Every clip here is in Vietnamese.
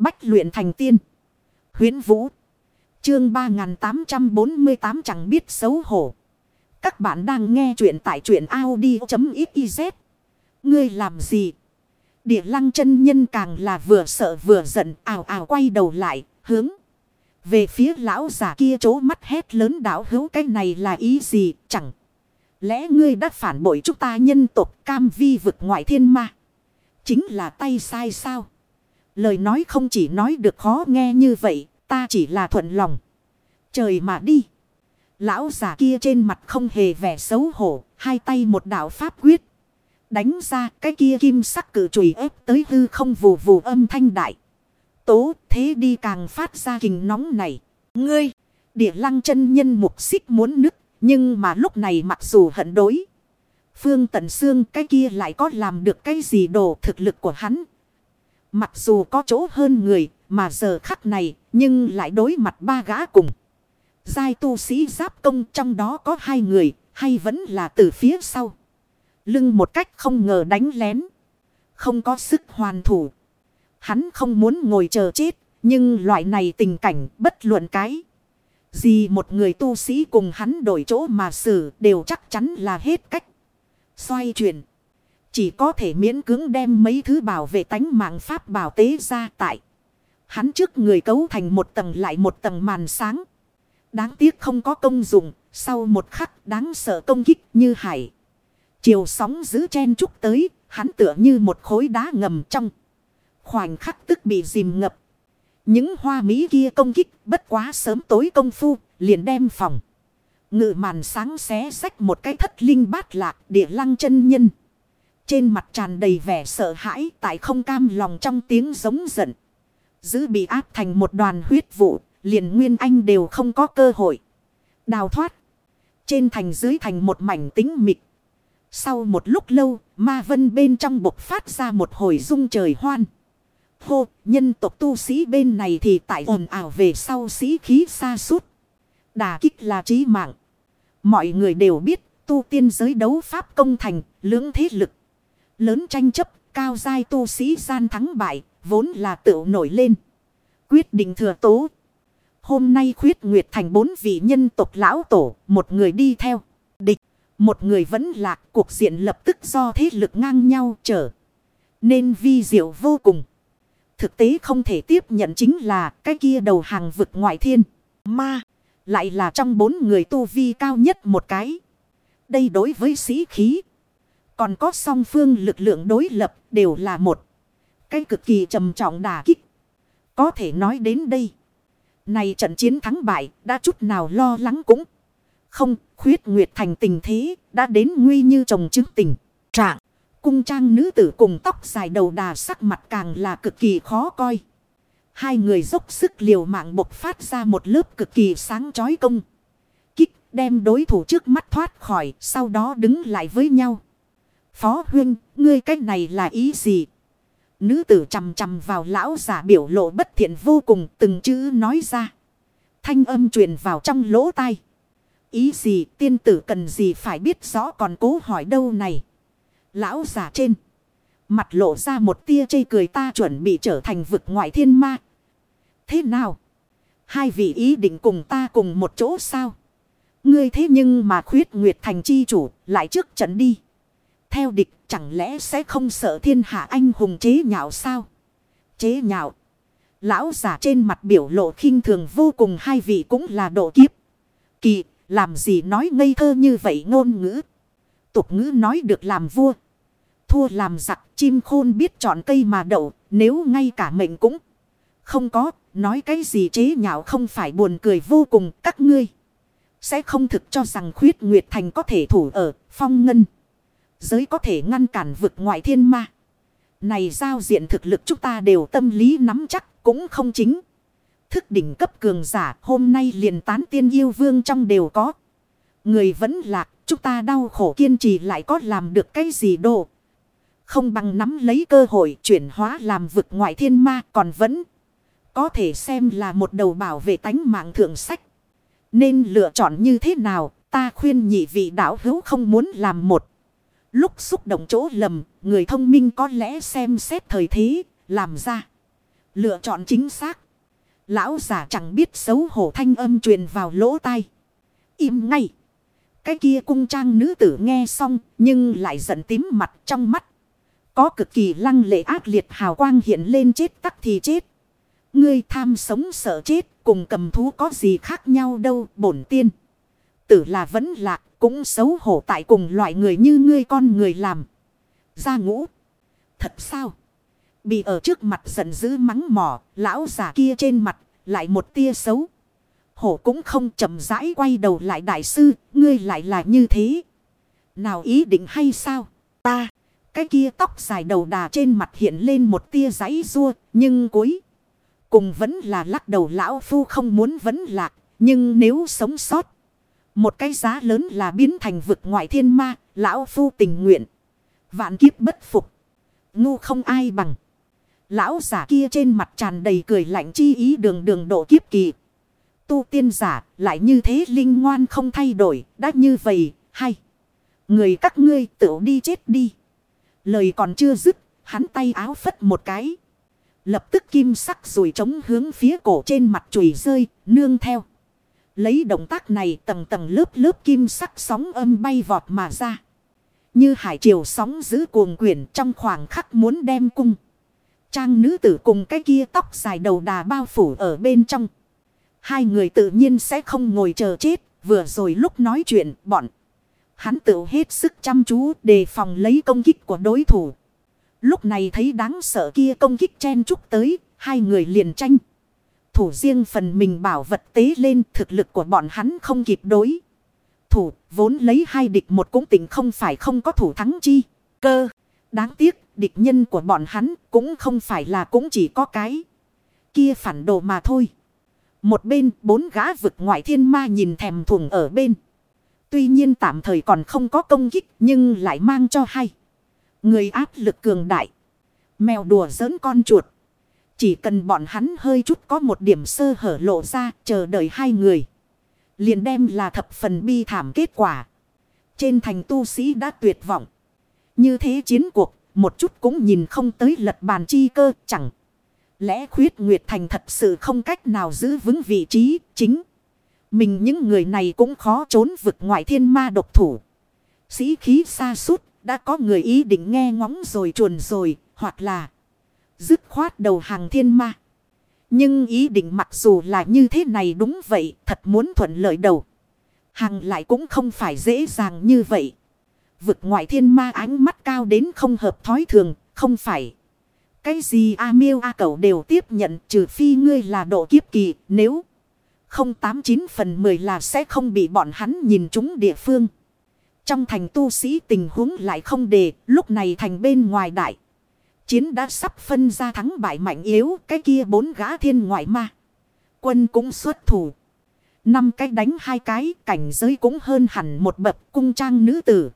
Bách luyện thành tiên. huyễn Vũ. Chương 3848 chẳng biết xấu hổ. Các bạn đang nghe truyện tại truyện Audi.xyz. Ngươi làm gì? Địa lăng chân nhân càng là vừa sợ vừa giận ào ào quay đầu lại, hướng. Về phía lão giả kia chố mắt hét lớn đảo hữu cái này là ý gì chẳng. Lẽ ngươi đã phản bội chúng ta nhân tộc cam vi vực ngoại thiên ma. Chính là tay sai sao? Lời nói không chỉ nói được khó nghe như vậy, ta chỉ là thuận lòng. Trời mà đi. Lão giả kia trên mặt không hề vẻ xấu hổ, hai tay một đạo pháp quyết. Đánh ra cái kia kim sắc cử chùy ép tới hư không vù vù âm thanh đại. Tố thế đi càng phát ra hình nóng này. Ngươi, địa lăng chân nhân mục xích muốn nứt, nhưng mà lúc này mặc dù hận đối. Phương Tận Xương cái kia lại có làm được cái gì đồ thực lực của hắn. Mặc dù có chỗ hơn người mà giờ khắc này nhưng lại đối mặt ba gã cùng. Giai tu sĩ giáp công trong đó có hai người hay vẫn là từ phía sau. Lưng một cách không ngờ đánh lén. Không có sức hoàn thủ. Hắn không muốn ngồi chờ chết. Nhưng loại này tình cảnh bất luận cái. Gì một người tu sĩ cùng hắn đổi chỗ mà xử đều chắc chắn là hết cách. Xoay chuyển. Chỉ có thể miễn cưỡng đem mấy thứ bảo vệ tánh mạng pháp bảo tế ra tại. Hắn trước người cấu thành một tầng lại một tầng màn sáng. Đáng tiếc không có công dụng. Sau một khắc đáng sợ công kích như hải. Chiều sóng giữ chen trúc tới. Hắn tựa như một khối đá ngầm trong. Khoảnh khắc tức bị dìm ngập. Những hoa mỹ kia công kích bất quá sớm tối công phu. Liền đem phòng. Ngự màn sáng xé sách một cái thất linh bát lạc địa lăng chân nhân. Trên mặt tràn đầy vẻ sợ hãi tại không cam lòng trong tiếng giống giận. Giữ bị áp thành một đoàn huyết vụ, liền Nguyên Anh đều không có cơ hội. Đào thoát. Trên thành dưới thành một mảnh tính mịt. Sau một lúc lâu, ma vân bên trong bộc phát ra một hồi rung trời hoan. Hô, nhân tộc tu sĩ bên này thì tại ồn ảo về sau sĩ khí xa suốt. Đà kích là trí mạng. Mọi người đều biết, tu tiên giới đấu pháp công thành, lưỡng thế lực. Lớn tranh chấp, cao giai tu sĩ gian thắng bại, vốn là tự nổi lên. Quyết định thừa tố. Hôm nay khuyết nguyệt thành bốn vị nhân tộc lão tổ, một người đi theo. Địch, một người vẫn lạc, cuộc diện lập tức do thế lực ngang nhau trở. Nên vi diệu vô cùng. Thực tế không thể tiếp nhận chính là cái kia đầu hàng vực ngoại thiên. Ma, lại là trong bốn người tu vi cao nhất một cái. Đây đối với sĩ khí. Còn có song phương lực lượng đối lập đều là một. Cái cực kỳ trầm trọng đà kích. Có thể nói đến đây. Này trận chiến thắng bại đã chút nào lo lắng cũng. Không khuyết nguyệt thành tình thế đã đến nguy như trồng trước tình. Trạng. Cung trang nữ tử cùng tóc dài đầu đà sắc mặt càng là cực kỳ khó coi. Hai người dốc sức liều mạng bộc phát ra một lớp cực kỳ sáng chói công. Kích đem đối thủ trước mắt thoát khỏi, sau đó đứng lại với nhau. Phó huynh, ngươi cách này là ý gì? Nữ tử chầm chầm vào lão giả biểu lộ bất thiện vô cùng từng chữ nói ra. Thanh âm truyền vào trong lỗ tai. Ý gì tiên tử cần gì phải biết rõ còn cố hỏi đâu này. Lão giả trên. Mặt lộ ra một tia chây cười ta chuẩn bị trở thành vực ngoại thiên ma. Thế nào? Hai vị ý định cùng ta cùng một chỗ sao? Ngươi thế nhưng mà khuyết nguyệt thành chi chủ lại trước trận đi. Theo địch chẳng lẽ sẽ không sợ thiên hạ anh hùng chế nhạo sao? Chế nhạo. Lão giả trên mặt biểu lộ khinh thường vô cùng hai vị cũng là độ kiếp. Kỳ, làm gì nói ngây thơ như vậy ngôn ngữ. Tục ngữ nói được làm vua. Thua làm giặc chim khôn biết chọn cây mà đậu, nếu ngay cả mệnh cũng không có, nói cái gì chế nhạo không phải buồn cười vô cùng các ngươi. Sẽ không thực cho rằng khuyết Nguyệt Thành có thể thủ ở phong ngân giới có thể ngăn cản vực ngoại thiên ma. Này giao diện thực lực chúng ta đều tâm lý nắm chắc, cũng không chính. Thức đỉnh cấp cường giả, hôm nay liền tán tiên yêu vương trong đều có. Người vẫn lạc, chúng ta đau khổ kiên trì lại có làm được cái gì đồ. Không bằng nắm lấy cơ hội chuyển hóa làm vực ngoại thiên ma còn vẫn có thể xem là một đầu bảo vệ tánh mạng thượng sách. Nên lựa chọn như thế nào, ta khuyên nhị vị đạo hữu không muốn làm một. Lúc xúc động chỗ lầm, người thông minh có lẽ xem xét thời thế, làm ra. Lựa chọn chính xác. Lão giả chẳng biết xấu hổ thanh âm truyền vào lỗ tai. Im ngay. Cái kia cung trang nữ tử nghe xong nhưng lại giận tím mặt trong mắt. Có cực kỳ lăng lệ ác liệt hào quang hiện lên chết tắc thì chết. Ngươi tham sống sợ chết cùng cầm thú có gì khác nhau đâu bổn tiên. Tử là vẫn lạc cũng xấu hổ tại cùng loại người như ngươi con người làm. Ra ngũ. Thật sao? Bị ở trước mặt giận dữ mắng mỏ, lão già kia trên mặt, lại một tia xấu. Hổ cũng không chậm rãi quay đầu lại đại sư, ngươi lại là như thế. Nào ý định hay sao? Ta, cái kia tóc dài đầu đà trên mặt hiện lên một tia giấy rua, nhưng cuối. Cùng vẫn là lắc đầu lão phu không muốn vấn lạc, nhưng nếu sống sót. Một cái giá lớn là biến thành vực ngoại thiên ma, lão phu tình nguyện. Vạn kiếp bất phục. Ngu không ai bằng. Lão giả kia trên mặt tràn đầy cười lạnh chi ý đường đường độ kiếp kỳ. Tu tiên giả lại như thế linh ngoan không thay đổi, đã như vậy, hay. Người các ngươi tự đi chết đi. Lời còn chưa dứt, hắn tay áo phất một cái. Lập tức kim sắc rùi trống hướng phía cổ trên mặt chùy rơi, nương theo. Lấy động tác này tầng tầng lớp lớp kim sắc sóng âm bay vọt mà ra. Như hải triều sóng giữ cuồng quyển trong khoảng khắc muốn đem cung. Trang nữ tử cùng cái kia tóc dài đầu đà bao phủ ở bên trong. Hai người tự nhiên sẽ không ngồi chờ chết. Vừa rồi lúc nói chuyện, bọn. Hắn tự hết sức chăm chú đề phòng lấy công kích của đối thủ. Lúc này thấy đáng sợ kia công kích chen chúc tới. Hai người liền tranh. Thủ riêng phần mình bảo vật tế lên, thực lực của bọn hắn không kịp đối. Thủ, vốn lấy hai địch một cũng tỉnh không phải không có thủ thắng chi. Cơ. Đáng tiếc, địch nhân của bọn hắn cũng không phải là cũng chỉ có cái. Kia phản đồ mà thôi. Một bên, bốn gã vực ngoại thiên ma nhìn thèm thuồng ở bên. Tuy nhiên tạm thời còn không có công kích, nhưng lại mang cho hay. Người áp lực cường đại. Mèo đùa giỡn con chuột. Chỉ cần bọn hắn hơi chút có một điểm sơ hở lộ ra, chờ đợi hai người. Liền đem là thập phần bi thảm kết quả. Trên thành tu sĩ đã tuyệt vọng. Như thế chiến cuộc, một chút cũng nhìn không tới lật bàn chi cơ, chẳng. Lẽ khuyết Nguyệt Thành thật sự không cách nào giữ vững vị trí chính. Mình những người này cũng khó trốn vực ngoại thiên ma độc thủ. Sĩ khí xa suốt đã có người ý định nghe ngóng rồi chuồn rồi, hoặc là dứt khoát đầu hàng thiên ma. Nhưng ý định mặc dù là như thế này đúng vậy thật muốn thuận lợi đầu. Hàng lại cũng không phải dễ dàng như vậy vực ngoại thiên ma ánh mắt cao đến không hợp thói thường, không phải. Cái gì A miêu A cẩu đều tiếp nhận trừ phi ngươi là độ kiếp kỳ, nếu không tám chín phần mười là sẽ không bị bọn hắn nhìn chúng địa phương. Trong thành tu sĩ tình huống lại không đề, lúc này thành bên ngoài đại. Chiến đã sắp phân ra thắng bại mạnh yếu, cái kia bốn gã thiên ngoại ma. Quân cũng xuất thủ. Năm cái đánh hai cái, cảnh giới cũng hơn hẳn một bậc cung trang nữ tử.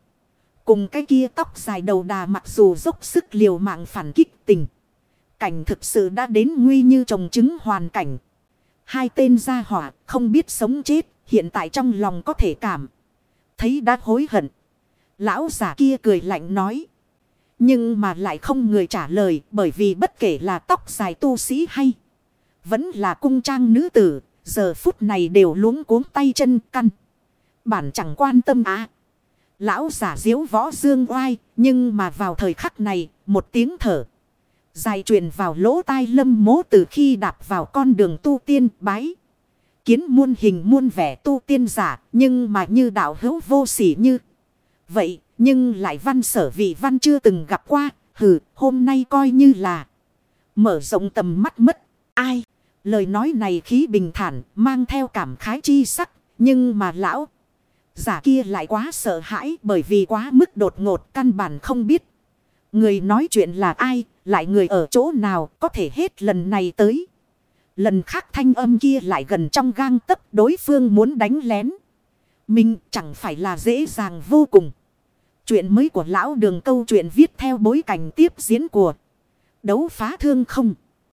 Cùng cái kia tóc dài đầu đà mặc dù dốc sức liều mạng phản kích tình. Cảnh thực sự đã đến nguy như trồng trứng hoàn cảnh. Hai tên gia hỏa không biết sống chết. Hiện tại trong lòng có thể cảm. Thấy đã hối hận. Lão giả kia cười lạnh nói. Nhưng mà lại không người trả lời. Bởi vì bất kể là tóc dài tu sĩ hay. Vẫn là cung trang nữ tử. Giờ phút này đều luống cuống tay chân căn. Bản chẳng quan tâm á. Lão giả diếu võ dương oai, nhưng mà vào thời khắc này, một tiếng thở. Dài truyền vào lỗ tai lâm mố từ khi đạp vào con đường tu tiên bái. Kiến muôn hình muôn vẻ tu tiên giả, nhưng mà như đạo hữu vô sỉ như. Vậy, nhưng lại văn sở vị văn chưa từng gặp qua, hừ, hôm nay coi như là mở rộng tầm mắt mất. Ai? Lời nói này khí bình thản, mang theo cảm khái chi sắc, nhưng mà lão Giả kia lại quá sợ hãi bởi vì quá mức đột ngột căn bản không biết. Người nói chuyện là ai, lại người ở chỗ nào có thể hết lần này tới. Lần khác thanh âm kia lại gần trong gang tấc đối phương muốn đánh lén. Mình chẳng phải là dễ dàng vô cùng. Chuyện mới của lão đường câu chuyện viết theo bối cảnh tiếp diễn của đấu phá thương không.